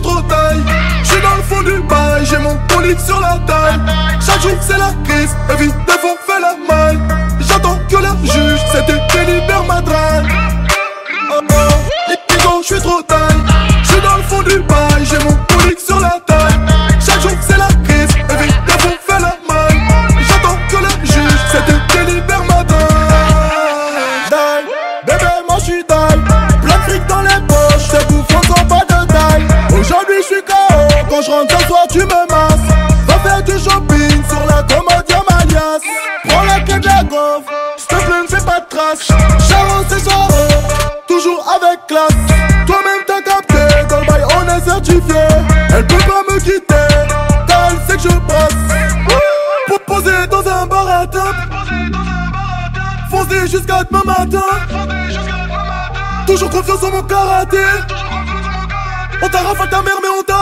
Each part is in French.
trop taille. J'suis dans le fond du bail, j'ai mon polique sur la taille. Chaque jour c'est la crise, évite de fait la maille. J'attends que le juge, c'était délibère ma drague. Oh oh, j'suis trop taille. J'suis dans le fond du bail, j'ai mon polique sur la taille. Chaque jour c'est la crise, évite de fait la maille. J'attends que le juge, c'était délibère ma drague. Bébé, moi j'suis die. Plein de fric dans les quand je rentre ce soir tu me masses. Va faire du shopping sur la commode y'a ma liasse. Prends la clé de la gaufre, s'il te plaît ne fais pas de trash. Charo c'est soirée, toujours avec classe. Toi-même t'as capté, dans le on est certifié. Elle peut pas me quitter, car elle sait que je passe. Pour poser dans un bar à. Foncez jusqu'à demain matin. Toujours confiance en mon karaté. On t'a rafale ta mère, mais on t'a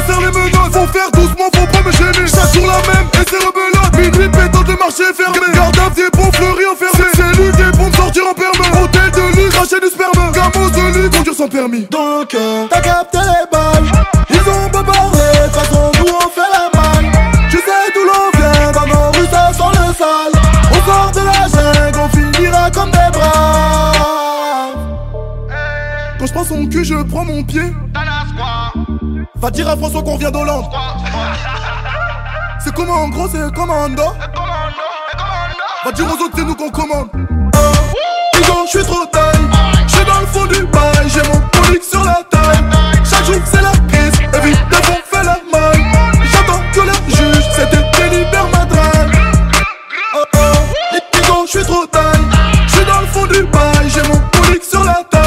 desserre les menottes. Faut faire doucement, faut pas me gêner. Chaque jour la même, et c'est rebelote. Minuit pétant, le marché fermé. Garde à pied pour fleurir enfermé. C'est lui pour me sortir en permis. Hôtel de luxe, cracher du sperme. Gamos de lit, conduire sans permis. Donc, euh, t'as capté les balles. Ils ont pas parlé, de façon, nous on fait la malle. Tu sais d'où l'on vient, dans nos rues ça sent le sale. On sort de la jungle, on finira comme des braves. Quand je prends son cul, je prends mon pied. Va dire à François qu'on vient d'Hollande. C'est comment en gros, c'est commando. Va dire aux autres, c'est nous qu'on commande. Disons, je suis trop taille. Je suis dans le fond du bail, j'ai mon public sur la taille. Chaque jour, c'est la crise. Évidemment, on fait la maille. J'attends que le juge, c'était délibère ma drague. Oh, oh. Ah, ah, disons, je suis trop taille. Je suis dans le fond du bail, j'ai mon public sur la taille.